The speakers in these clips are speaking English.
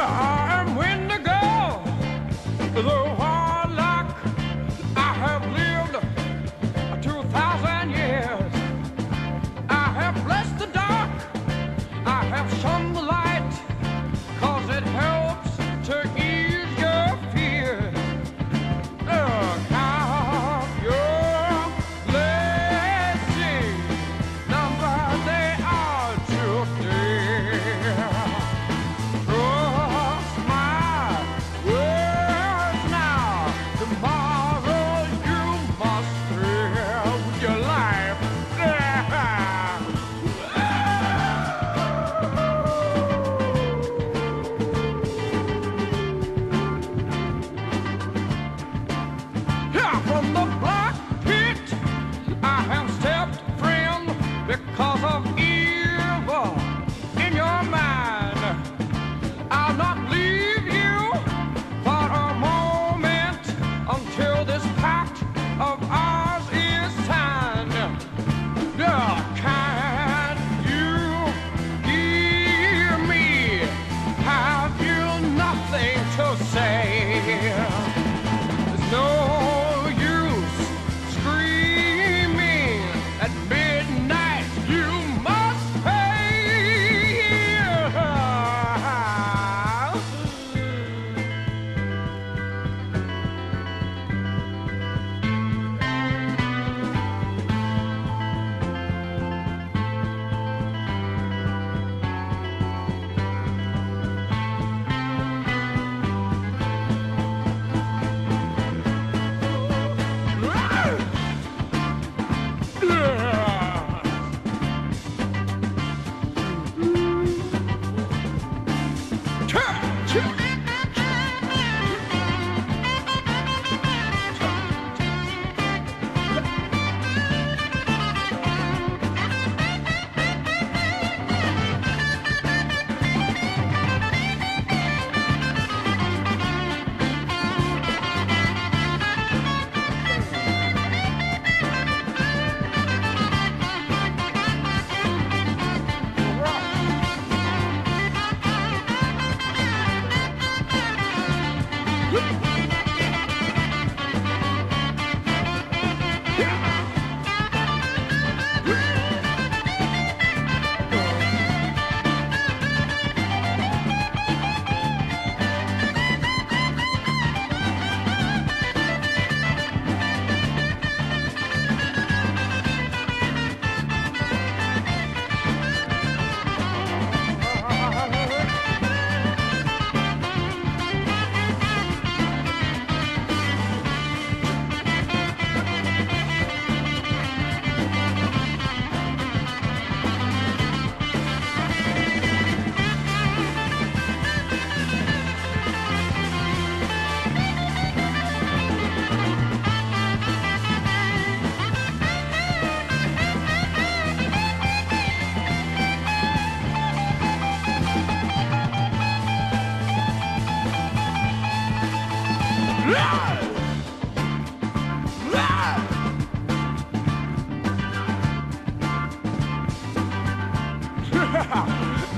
Ah!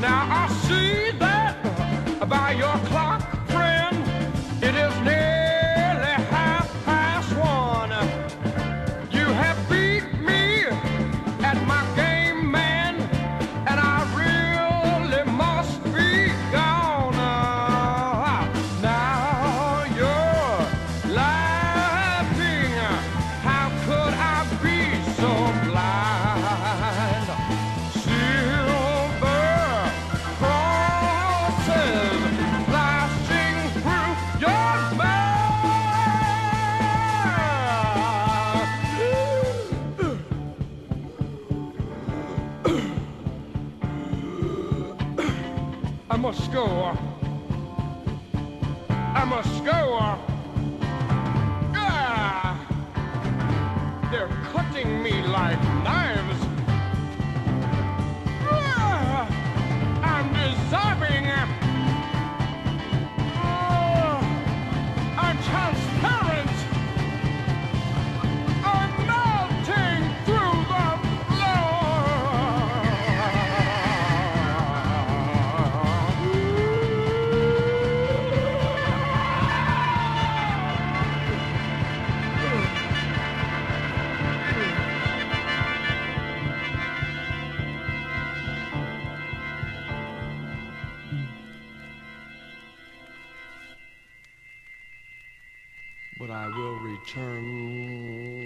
now I see that by your clock. I must go. I must go. Ah, they're cutting me like knives. but I will return.